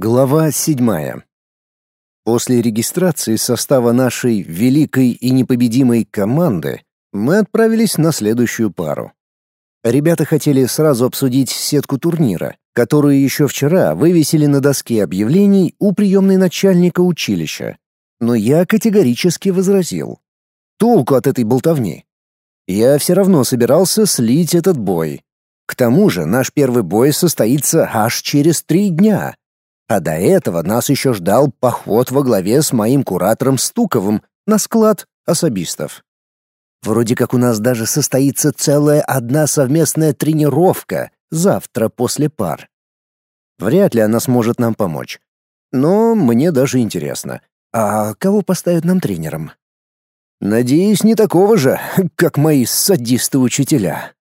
Глава седьмая. После регистрации состава нашей великой и непобедимой команды мы отправились на следующую пару. Ребята хотели сразу обсудить сетку турнира, которую еще вчера вывесили на доске объявлений у приемной начальника училища. Но я категорически возразил. Толку от этой болтовни. Я все равно собирался слить этот бой. К тому же наш первый бой состоится аж через три дня, а до этого нас еще ждал поход во главе с моим куратором Стуковым на склад особистов. Вроде как у нас даже состоится целая одна совместная тренировка завтра после пар. Вряд ли она сможет нам помочь. Но мне даже интересно. А кого поставят нам тренером? Надеюсь, не такого же, как мои садисты-учителя.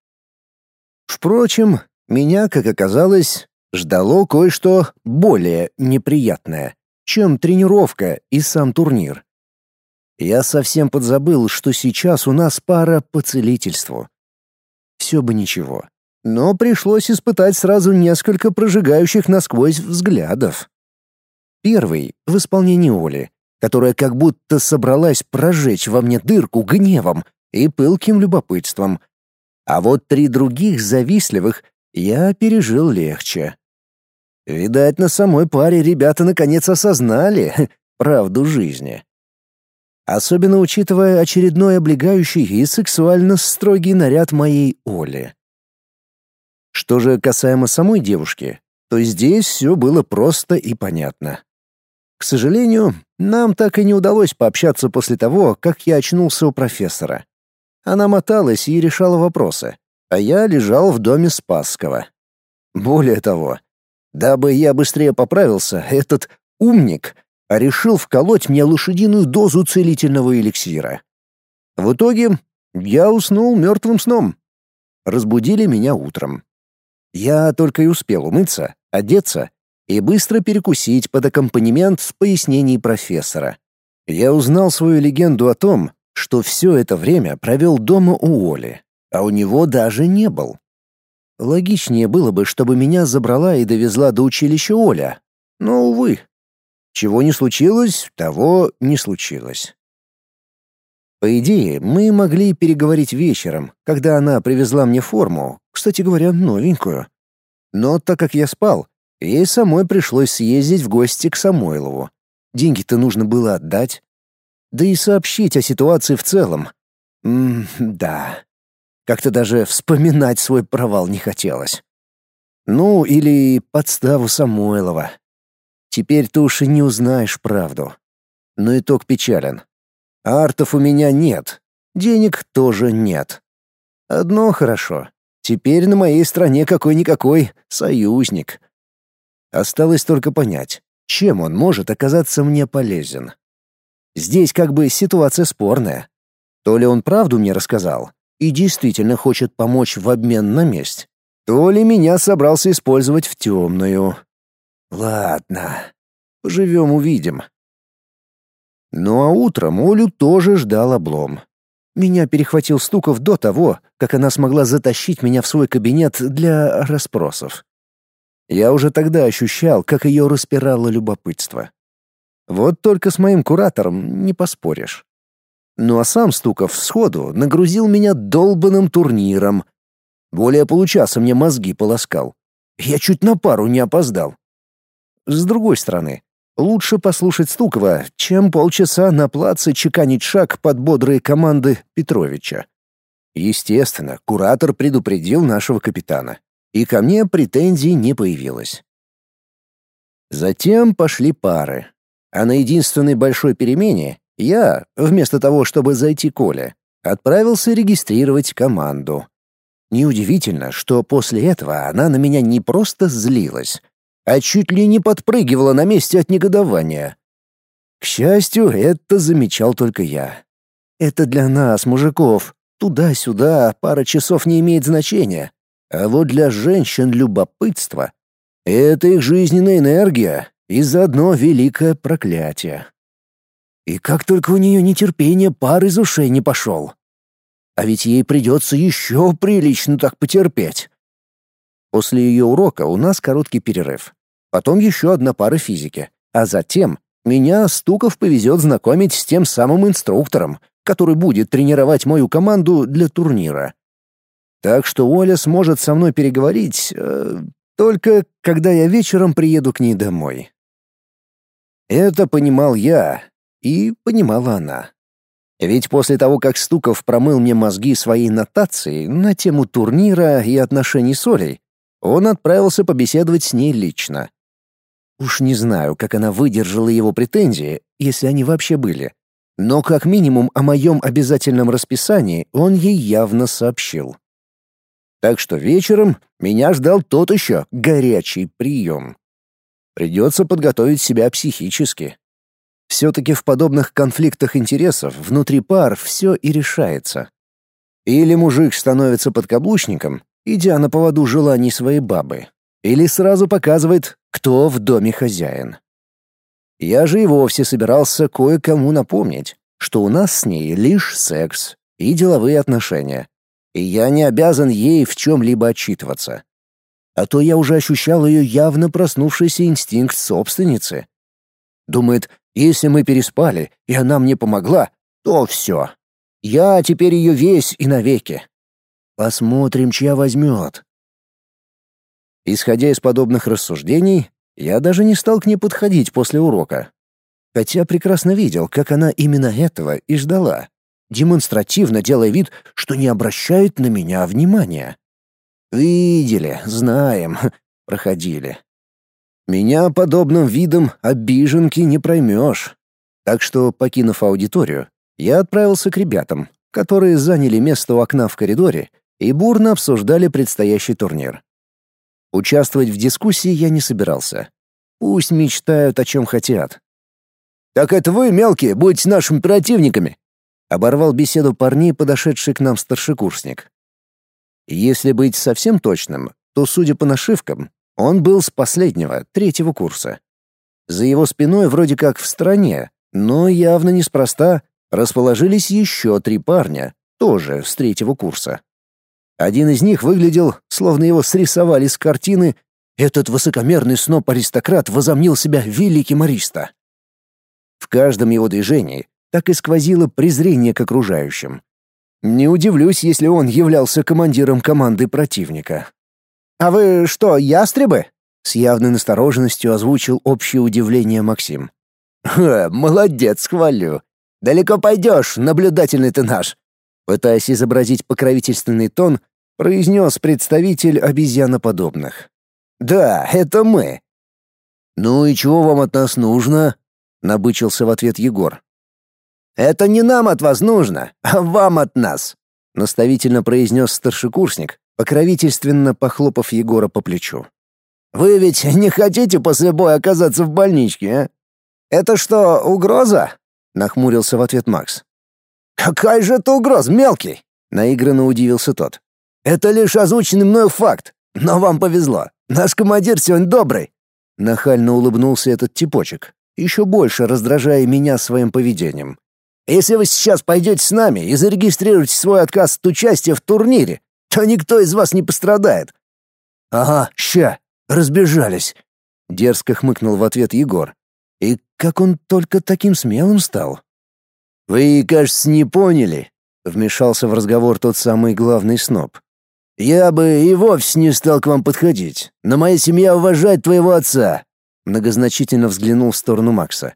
Впрочем, меня, как оказалось, ждало кое-что более неприятное, чем тренировка и сам турнир. Я совсем подзабыл, что сейчас у нас пара по целительству. Все бы ничего, но пришлось испытать сразу несколько прожигающих насквозь взглядов. Первый — в исполнении Оли, которая как будто собралась прожечь во мне дырку гневом и пылким любопытством. А вот три других завистливых я пережил легче. Видать, на самой паре ребята наконец осознали правду жизни. Особенно учитывая очередной облегающий и сексуально строгий наряд моей Оли. Что же касаемо самой девушки, то здесь все было просто и понятно. К сожалению, нам так и не удалось пообщаться после того, как я очнулся у профессора. Она моталась и решала вопросы, а я лежал в доме Спасского. Более того, дабы я быстрее поправился, этот умник решил вколоть мне лошадиную дозу целительного эликсира. В итоге я уснул мертвым сном. Разбудили меня утром. Я только и успел умыться, одеться и быстро перекусить под аккомпанемент с пояснений профессора. Я узнал свою легенду о том, что все это время провел дома у Оли, а у него даже не был. Логичнее было бы, чтобы меня забрала и довезла до училища Оля. Но, увы, чего не случилось, того не случилось. По идее, мы могли переговорить вечером, когда она привезла мне форму, кстати говоря, новенькую. Но так как я спал, ей самой пришлось съездить в гости к Самойлову. Деньги-то нужно было отдать. Да и сообщить о ситуации в целом. М-да. Как-то даже вспоминать свой провал не хотелось. Ну, или подставу Самойлова. Теперь ты уж и не узнаешь правду. Но итог печален. Артов у меня нет. Денег тоже нет. Одно хорошо. Теперь на моей стороне какой-никакой союзник. Осталось только понять, чем он может оказаться мне полезен. Здесь как бы ситуация спорная. То ли он правду мне рассказал, и действительно хочет помочь в обмен на месть, то ли меня собрался использовать в темную. Ладно, поживем увидим. Ну а утром Олю тоже ждал облом. Меня перехватил Стуков до того, как она смогла затащить меня в свой кабинет для расспросов. Я уже тогда ощущал, как ее распирало любопытство. Вот только с моим куратором не поспоришь. Ну а сам Стуков сходу нагрузил меня долбанным турниром. Более получаса мне мозги полоскал. Я чуть на пару не опоздал. С другой стороны, лучше послушать Стукова, чем полчаса на плаце чеканить шаг под бодрые команды Петровича. Естественно, куратор предупредил нашего капитана, и ко мне претензий не появилось. Затем пошли пары, а на единственной большой перемене я, вместо того, чтобы зайти к Оле, отправился регистрировать команду. Неудивительно, что после этого она на меня не просто злилась, а чуть ли не подпрыгивала на месте от негодования. К счастью, это замечал только я. Это для нас, мужиков, туда-сюда пара часов не имеет значения. А вот для женщин любопытство — это их жизненная энергия и заодно великое проклятие. И как только у нее нетерпение пар из ушей не пошел. А ведь ей придется еще прилично так потерпеть. После ее урока у нас короткий перерыв. потом еще одна пара физики, а затем меня Стуков повезет знакомить с тем самым инструктором, который будет тренировать мою команду для турнира. Так что Оля сможет со мной переговорить э, только когда я вечером приеду к ней домой. Это понимал я, и понимала она. Ведь после того, как Стуков промыл мне мозги своей нотацией на тему турнира и отношений с Олей, он отправился побеседовать с ней лично. Уж не знаю, как она выдержала его претензии, если они вообще были. Но как минимум о моем обязательном расписании он ей явно сообщил. Так что вечером меня ждал тот еще горячий прием. Придется подготовить себя психически. Все-таки в подобных конфликтах интересов внутри пар все и решается. Или мужик становится подкаблучником, идя на поводу желаний своей бабы, или сразу показывает, кто в доме хозяин. Я же и вовсе собирался кое-кому напомнить, что у нас с ней лишь секс и деловые отношения, и я не обязан ей в чем-либо отчитываться. А то я уже ощущал ее явно проснувшийся инстинкт собственницы. Думает, если мы переспали, и она мне помогла, то все. Я теперь ее весь и навеки. Посмотрим, чья возьмет. Исходя из подобных рассуждений, я даже не стал к ней подходить после урока. Хотя прекрасно видел, как она именно этого и ждала, демонстративно делая вид, что не обращает на меня внимания. Видели, знаем, проходили. Меня подобным видом обиженки не проймешь. Так что, покинув аудиторию, я отправился к ребятам, которые заняли место у окна в коридоре и бурно обсуждали предстоящий турнир. Участвовать в дискуссии я не собирался. Пусть мечтают о чем хотят. «Так это вы, мелкие, будете нашими противниками?» — оборвал беседу парней, подошедший к нам старшекурсник. Если быть совсем точным, то, судя по нашивкам, он был с последнего, третьего курса. За его спиной вроде как в стороне, но явно неспроста расположились еще три парня, тоже с третьего курса. Один из них выглядел, словно его срисовали с картины «Этот высокомерный сноп-аристократ возомнил себя великим ариста». В каждом его движении так и сквозило презрение к окружающим. Не удивлюсь, если он являлся командиром команды противника. «А вы что, ястребы?» — с явной настороженностью озвучил общее удивление Максим. «Ха, молодец, хвалю. Далеко пойдешь, наблюдательный ты наш!» Пытаясь изобразить покровительственный тон, произнес представитель обезьяноподобных. «Да, это мы». «Ну и чего вам от нас нужно?» — набычился в ответ Егор. «Это не нам от вас нужно, а вам от нас», — наставительно произнес старшекурсник, покровительственно похлопав Егора по плечу. «Вы ведь не хотите после боя оказаться в больничке, а? Это что, угроза?» — нахмурился в ответ Макс. «Какая же это угроза, мелкий?» — наигранно удивился тот. «Это лишь озвученный мною факт, но вам повезло. Наш командир сегодня добрый». Нахально улыбнулся этот типочек, еще больше раздражая меня своим поведением. «Если вы сейчас пойдете с нами и зарегистрируете свой отказ от участия в турнире, то никто из вас не пострадает. Ага, ща, разбежались, дерзко хмыкнул в ответ Егор. И как он только таким смелым стал? Вы, кажется, не поняли, вмешался в разговор тот самый главный сноб. Я бы и вовсе не стал к вам подходить, но моя семья уважает твоего отца, многозначительно взглянул в сторону Макса.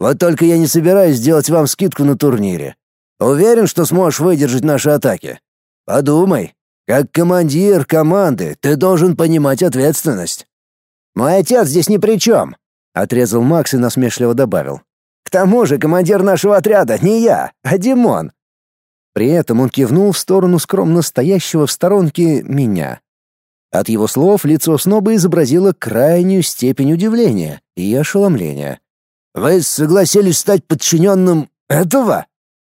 Вот только я не собираюсь делать вам скидку на турнире. Уверен, что сможешь выдержать наши атаки. Подумай, как командир команды ты должен понимать ответственность. Мой отец здесь ни при чем, отрезал Макс и насмешливо добавил. К тому же командир нашего отряда не я, а Димон. При этом он кивнул в сторону скромно стоящего в сторонке меня. От его слов лицо сноба изобразило крайнюю степень удивления и ошеломления. «Вы согласились стать подчиненным этого?»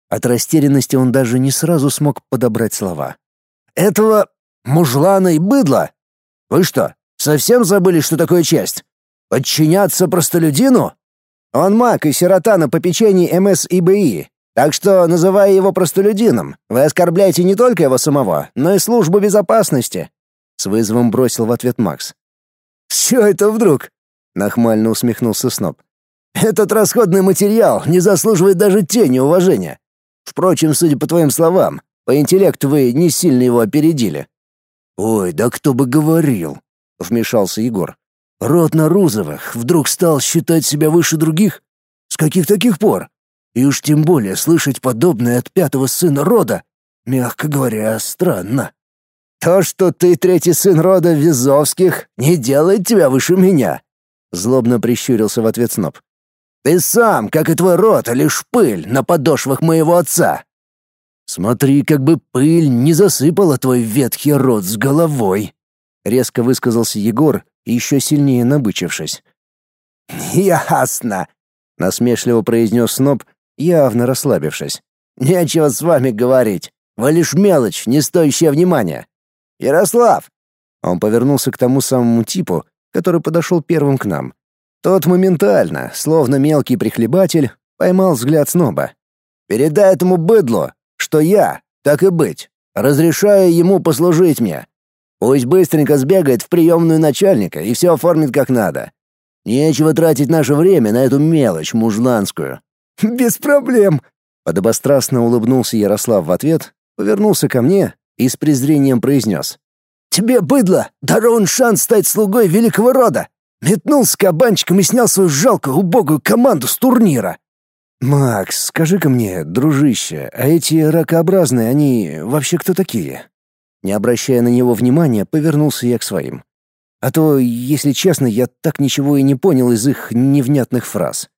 От растерянности он даже не сразу смог подобрать слова. Этого мужлана и быдла? Вы что, совсем забыли, что такое честь? Подчиняться простолюдину? Он маг и сирота на попечении МСИБИ, так что, называя его простолюдином, вы оскорбляете не только его самого, но и службу безопасности. С вызовом бросил в ответ Макс. Что это вдруг? Нахмально усмехнулся Сноб. «Этот расходный материал не заслуживает даже тени уважения. Впрочем, судя по твоим словам, по интеллекту вы не сильно его опередили». «Ой, да кто бы говорил!» — вмешался Егор. «Род Нарузовых вдруг стал считать себя выше других? С каких таких пор? И уж тем более слышать подобное от пятого сына рода, мягко говоря, странно». «То, что ты третий сын рода Визовских, не делает тебя выше меня», — злобно прищурился в ответ Сноб. «Ты сам, как и твой род, лишь пыль на подошвах моего отца. «Смотри, как бы пыль не засыпала твой ветхий рот с головой», — резко высказался Егор, еще сильнее набычившись. «Ясно», — насмешливо произнес Сноб, явно расслабившись. «Нечего с вами говорить. Вы лишь мелочь, не стоящая внимания. Ярослав!» Он повернулся к тому самому типу, который подошел первым к нам. Тот моментально, словно мелкий прихлебатель, поймал взгляд Сноба. «Передай этому быдлу, что я, так и быть, разрешаю ему послужить мне. Пусть быстренько сбегает в приемную начальника и все оформит как надо. Нечего тратить наше время на эту мелочь мужланскую». «Без проблем», — подобострастно улыбнулся Ярослав в ответ, повернулся ко мне и с презрением произнес. «Тебе, быдло, дарован шанс стать слугой великого рода. Метнулся кабанчиком и снял свою жалкую убогую команду с турнира. «Макс, скажи-ка мне, дружище, а эти ракообразные, они вообще кто такие?» Не обращая на него внимания, повернулся я к своим. А то, если честно, я так ничего и не понял из их невнятных фраз,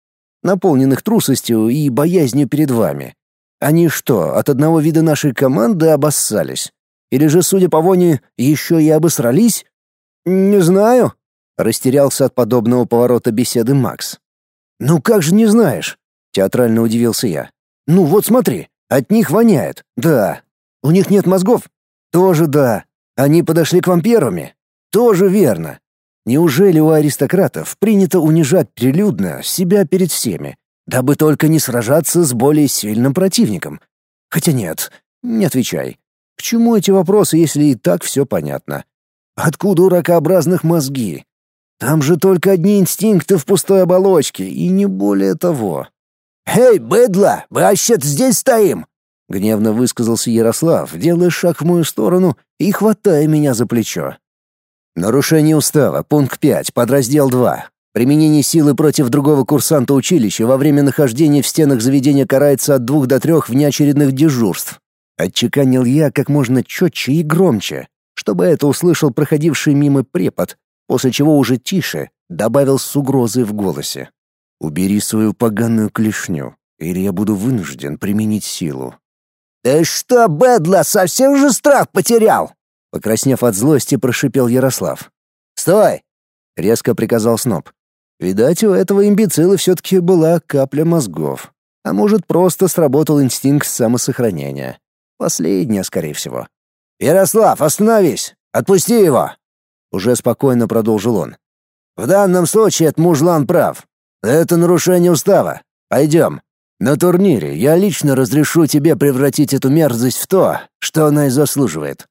наполненных трусостью и боязнью перед вами. Они что, от одного вида нашей команды обоссались? Или же, судя по воне, еще и обосрались? Не знаю, растерялся от подобного поворота беседы Макс. Ну как же не знаешь? Театрально удивился я. «Ну вот смотри, от них воняет. Да. У них нет мозгов? Тоже да. Они подошли к вам первыми? Тоже верно. Неужели у аристократов принято унижать прилюдно себя перед всеми, дабы только не сражаться с более сильным противником? Хотя нет, не отвечай. К чему эти вопросы, если и так все понятно? Откуда у ракообразных мозги? Там же только одни инстинкты в пустой оболочке, и не более того. «Эй, быдло, мы вообще-то здесь стоим!» — гневно высказался Ярослав, делая шаг в мою сторону и хватая меня за плечо. Нарушение устава, пункт 5, подраздел 2. Применение силы против другого курсанта училища во время нахождения в стенах заведения карается от двух до трех внеочередных дежурств. Отчеканил я как можно четче и громче, чтобы это услышал проходивший мимо препод, после чего уже тише добавил с угрозой в голосе. Убери свою поганую клешню, или я буду вынужден применить силу. Ты что, Бэдла, совсем же страх потерял? Покраснев от злости, прошипел Ярослав. Стой! резко приказал Сноб. Видать, у этого имбецила все-таки была капля мозгов. А может, просто сработал инстинкт самосохранения. Последнее, скорее всего. «Ярослав, остановись! Отпусти его!» Уже спокойно продолжил он. «В данном случае этот мужлан прав. Это нарушение устава. Пойдем. На турнире я лично разрешу тебе превратить эту мерзость в то, что она и заслуживает.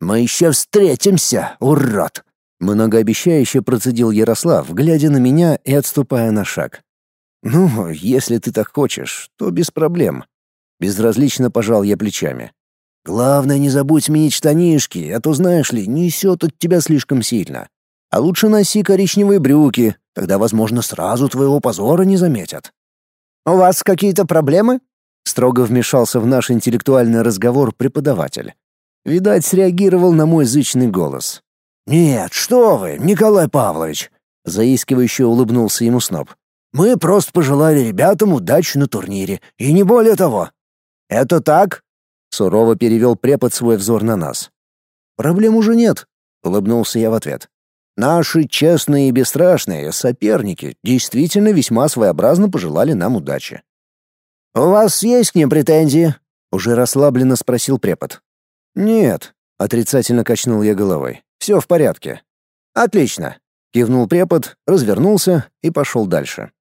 Мы еще встретимся, урод!» Многообещающе процедил Ярослав, глядя на меня и отступая на шаг. «Ну, если ты так хочешь, то без проблем». Безразлично пожал я плечами. «Главное, не забудь сменить штанишки, а то, знаешь ли, несет от тебя слишком сильно. А лучше носи коричневые брюки, тогда, возможно, сразу твоего позора не заметят. «У вас какие-то проблемы?» — строго вмешался в наш интеллектуальный разговор преподаватель. Видать, среагировал на мой зычный голос. «Нет, что вы, Николай Павлович!» — заискивающе улыбнулся ему Сноб. «Мы просто пожелали ребятам удачи на турнире, и не более того». «Это так?» — сурово перевел препод свой взор на нас. «Проблем уже нет», — улыбнулся я в ответ. Наши честные и бесстрашные соперники действительно весьма своеобразно пожелали нам удачи. «У вас есть к ним претензии?» — уже расслабленно спросил препод. «Нет», — отрицательно качнул я головой. «Все в порядке». «Отлично», — кивнул препод, развернулся и пошел дальше.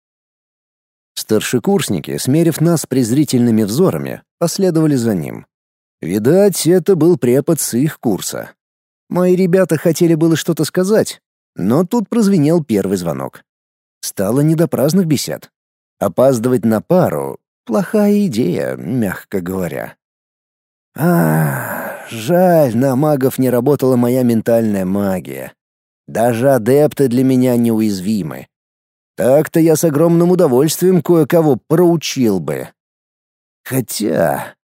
Старшекурсники, смерив нас презрительными взорами, последовали за ним. Видать, это был препод с их курса. Мои ребята хотели было что-то сказать, но тут прозвенел первый звонок. стало не до праздных бесед. Опаздывать на пару — плохая идея, мягко говоря. А, жаль, на магов не работала моя ментальная магия. Даже адепты для меня неуязвимы. Так-то я с огромным удовольствием кое-кого проучил бы. Хотя,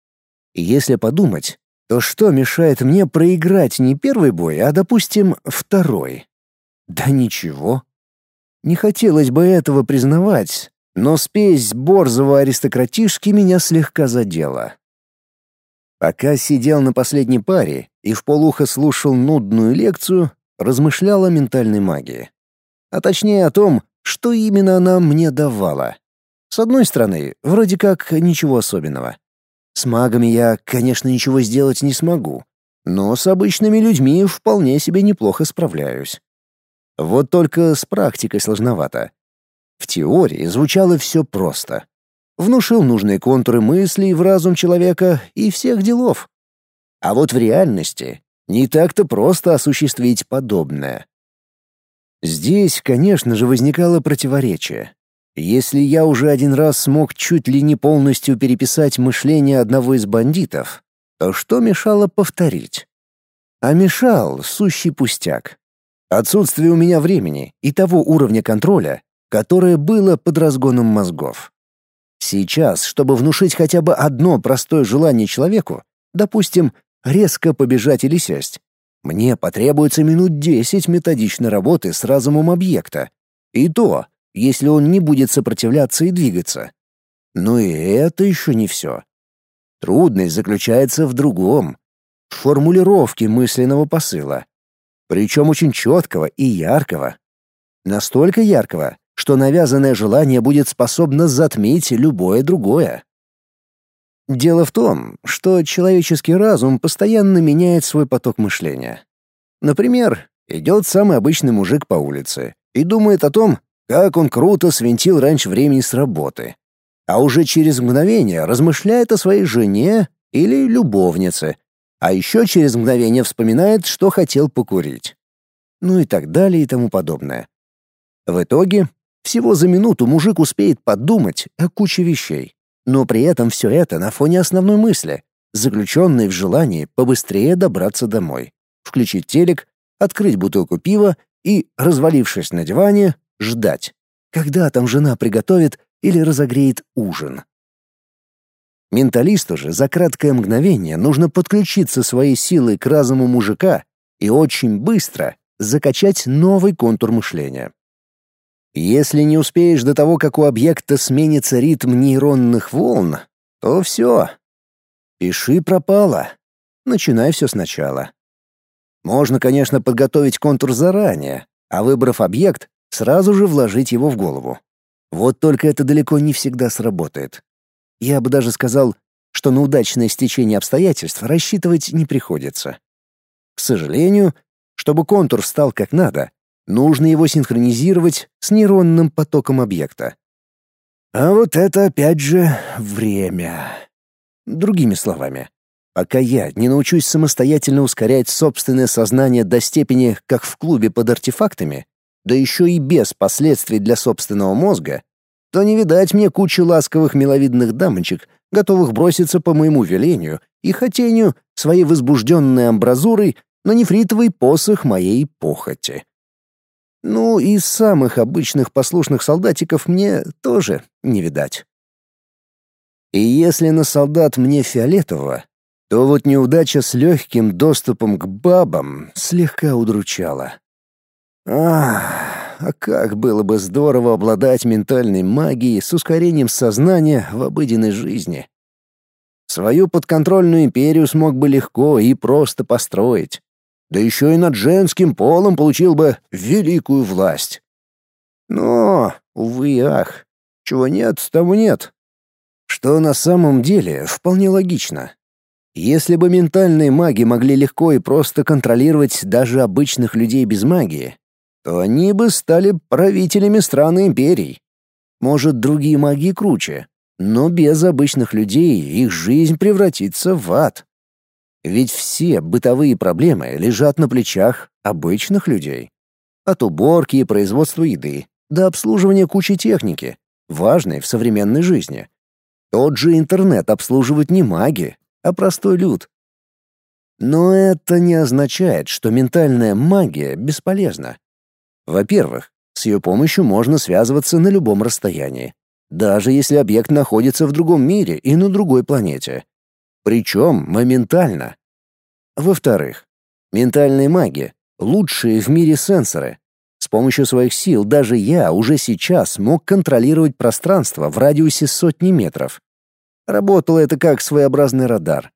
если подумать, то что мешает мне проиграть не первый бой, а, допустим, второй? Да ничего. Не хотелось бы этого признавать, но спесь борзого аристократишки меня слегка задела. Пока сидел на последней паре и в полухо слушал нудную лекцию, размышлял о ментальной магии. А точнее о том, что именно она мне давала. С одной стороны, вроде как ничего особенного. С магами я, конечно, ничего сделать не смогу, но с обычными людьми вполне себе неплохо справляюсь. Вот только с практикой сложновато. В теории звучало все просто. Внушил нужные контуры мыслей в разум человека и всех делов. А вот в реальности не так-то просто осуществить подобное. Здесь, конечно же, возникало противоречие. Если я уже один раз смог чуть ли не полностью переписать мышление одного из бандитов, то что мешало повторить? А мешал сущий пустяк. Отсутствие у меня времени и того уровня контроля, которое было под разгоном мозгов. Сейчас, чтобы внушить хотя бы одно простое желание человеку, допустим, резко побежать или сесть, мне потребуется минут десять методичной работы с разумом объекта. И то, если он не будет сопротивляться и двигаться. Но и это еще не все. Трудность заключается в другом — в формулировке мысленного посыла. Причем очень четкого и яркого. Настолько яркого, что навязанное желание будет способно затмить любое другое. Дело в том, что человеческий разум постоянно меняет свой поток мышления. Например, идет самый обычный мужик по улице и думает о том, как он круто свинтил раньше времени с работы. А уже через мгновение размышляет о своей жене или любовнице, а еще через мгновение вспоминает, что хотел покурить. Ну и так далее и тому подобное. В итоге, всего за минуту мужик успеет подумать о куче вещей, но при этом все это на фоне основной мысли, заключенной в желании побыстрее добраться домой, включить телек, открыть бутылку пива и, развалившись на диване, ждать, когда там жена приготовит или разогреет ужин. Менталисту же за краткое мгновение нужно подключиться своей силой к разуму мужика и очень быстро закачать новый контур мышления. Если не успеешь до того, как у объекта сменится ритм нейронных волн, то все. Пиши пропало. Начинай все сначала. Можно, конечно, подготовить контур заранее, а выбрав объект, сразу же вложить его в голову. Вот только это далеко не всегда сработает. Я бы даже сказал, что на удачное стечение обстоятельств рассчитывать не приходится. К сожалению, чтобы контур стал как надо, нужно его синхронизировать с нейронным потоком объекта. А вот это опять же время. Другими словами, пока я не научусь самостоятельно ускорять собственное сознание до степени, как в клубе под артефактами, да еще и без последствий для собственного мозга, то не видать мне кучи ласковых миловидных дамочек, готовых броситься по моему велению и хотению своей возбужденной амбразурой на нефритовый посох моей похоти. Ну и самых обычных послушных солдатиков мне тоже не видать. И если на солдат мне фиолетово, то вот неудача с легким доступом к бабам слегка удручала. Ах, а как было бы здорово обладать ментальной магией с ускорением сознания в обыденной жизни. Свою подконтрольную империю смог бы легко и просто построить. Да еще и над женским полом получил бы великую власть. Но, увы ах, чего нет, того нет. Что на самом деле вполне логично. Если бы ментальные маги могли легко и просто контролировать даже обычных людей без магии, то они бы стали правителями стран и империй. Может, другие маги круче, но без обычных людей их жизнь превратится в ад. Ведь все бытовые проблемы лежат на плечах обычных людей. От уборки и производства еды до обслуживания кучи техники, важной в современной жизни. Тот же интернет обслуживают не маги, а простой люд. Но это не означает, что ментальная магия бесполезна. Во-первых, с ее помощью можно связываться на любом расстоянии, даже если объект находится в другом мире и на другой планете. Причем моментально. Во-вторых, ментальные маги — лучшие в мире сенсоры. С помощью своих сил даже я уже сейчас мог контролировать пространство в радиусе сотни метров. Работало это как своеобразный радар.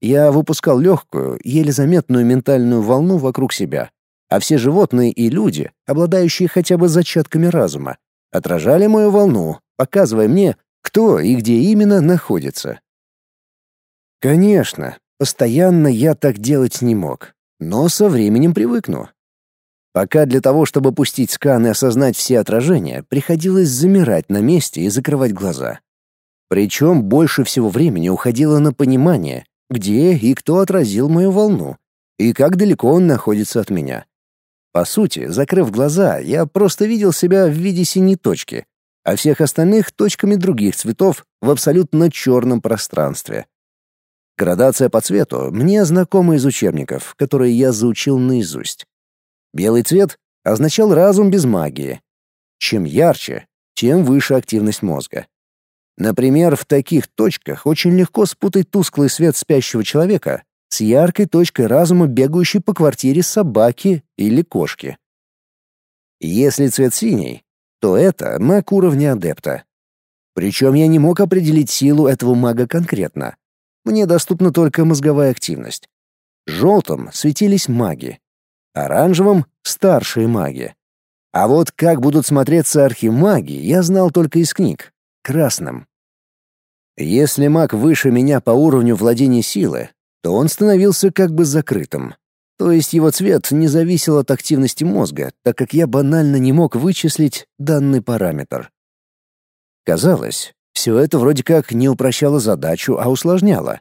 Я выпускал легкую, еле заметную ментальную волну вокруг себя, а все животные и люди, обладающие хотя бы зачатками разума, отражали мою волну, показывая мне, кто и где именно находится. Конечно, постоянно я так делать не мог, но со временем привыкну. Пока для того, чтобы пустить скан и осознать все отражения, приходилось замирать на месте и закрывать глаза. Причем больше всего времени уходило на понимание, где и кто отразил мою волну, и как далеко он находится от меня. По сути, закрыв глаза, я просто видел себя в виде синей точки, а всех остальных — точками других цветов в абсолютно черном пространстве. Градация по цвету мне знакома из учебников, которые я заучил наизусть. Белый цвет означал разум без магии. Чем ярче, тем выше активность мозга. Например, в таких точках очень легко спутать тусклый свет спящего человека с яркой точкой разума, бегающей по квартире собаки или кошки. Если цвет синий, то это маг уровня адепта. Причем я не мог определить силу этого мага конкретно. Мне доступна только мозговая активность. Желтым светились маги, оранжевым — старшие маги. А вот как будут смотреться архимаги, я знал только из книг. Красным. Если маг выше меня по уровню владения силы, то он становился как бы закрытым. То есть его цвет не зависел от активности мозга, так как я банально не мог вычислить данный параметр. Казалось, все это вроде как не упрощало задачу, а усложняло.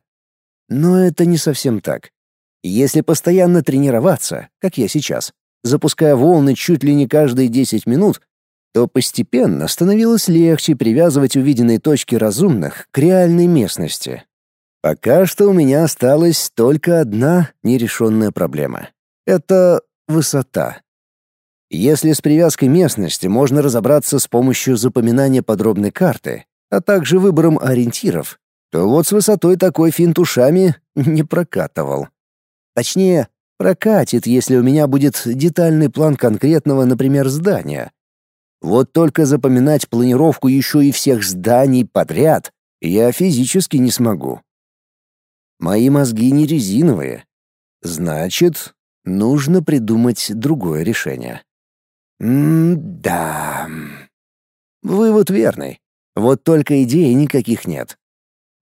Но это не совсем так. Если постоянно тренироваться, как я сейчас, запуская волны чуть ли не каждые 10 минут, то постепенно становилось легче привязывать увиденные точки разумных к реальной местности. Пока что у меня осталась только одна нерешенная проблема. Это высота. Если с привязкой местности можно разобраться с помощью запоминания подробной карты, а также выбором ориентиров, то вот с высотой такой финт ушами не прокатывал. Точнее, прокатит, если у меня будет детальный план конкретного, например, здания. Вот только запоминать планировку еще и всех зданий подряд я физически не смогу. Мои мозги не резиновые. Значит, нужно придумать другое решение. М-да. Вывод верный. Вот только идей никаких нет.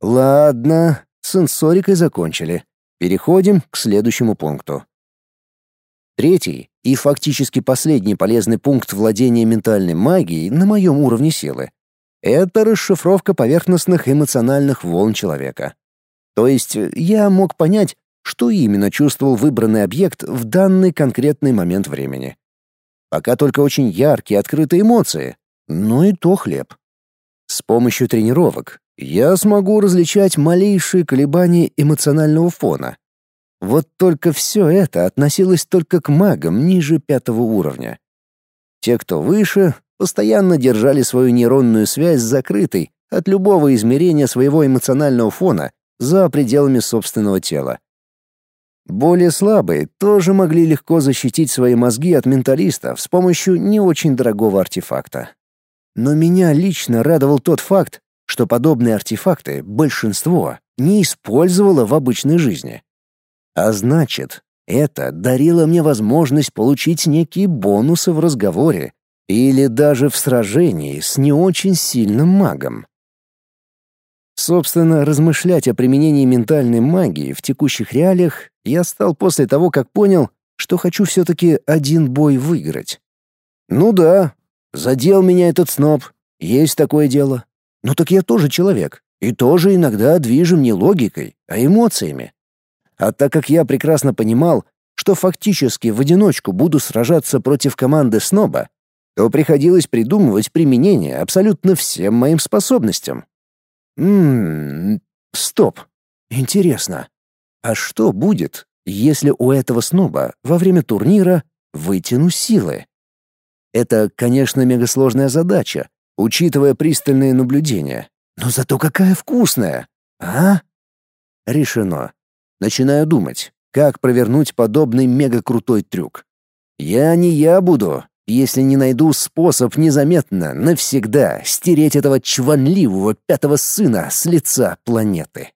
Ладно, с сенсорикой закончили. Переходим к следующему пункту. Третий и фактически последний полезный пункт владения ментальной магией на моем уровне силы — это расшифровка поверхностных эмоциональных волн человека. То есть э, я мог понять, что именно чувствовал выбранный объект в данный конкретный момент времени. Пока только очень яркие, открытые эмоции, но и то хлеб. С помощью тренировок я смогу различать малейшие колебания эмоционального фона. Вот только все это относилось только к магам ниже пятого уровня. Те, кто выше, постоянно держали свою нейронную связь закрытой от любого измерения своего эмоционального фона за пределами собственного тела. Более слабые тоже могли легко защитить свои мозги от менталистов с помощью не очень дорогого артефакта. Но меня лично радовал тот факт, что подобные артефакты большинство не использовало в обычной жизни. А значит, это дарило мне возможность получить некие бонусы в разговоре или даже в сражении с не очень сильным магом. Собственно, размышлять о применении ментальной магии в текущих реалиях я стал после того, как понял, что хочу все-таки один бой выиграть. Ну да, задел меня этот сноб, есть такое дело. Но так я тоже человек, и тоже иногда движим не логикой, а эмоциями. А так как я прекрасно понимал, что фактически в одиночку буду сражаться против команды сноба, то приходилось придумывать применение абсолютно всем моим способностям. Ммм, стоп. Интересно. А что будет, если у этого сноба во время турнира вытяну силы? Это, конечно, мегасложная задача, учитывая пристальные наблюдения. Но зато какая вкусная! А? Решено. Начинаю думать, как провернуть подобный мега-крутой трюк. Я не я буду, если не найду способ незаметно навсегда стереть этого чванливого пятого сына с лица планеты.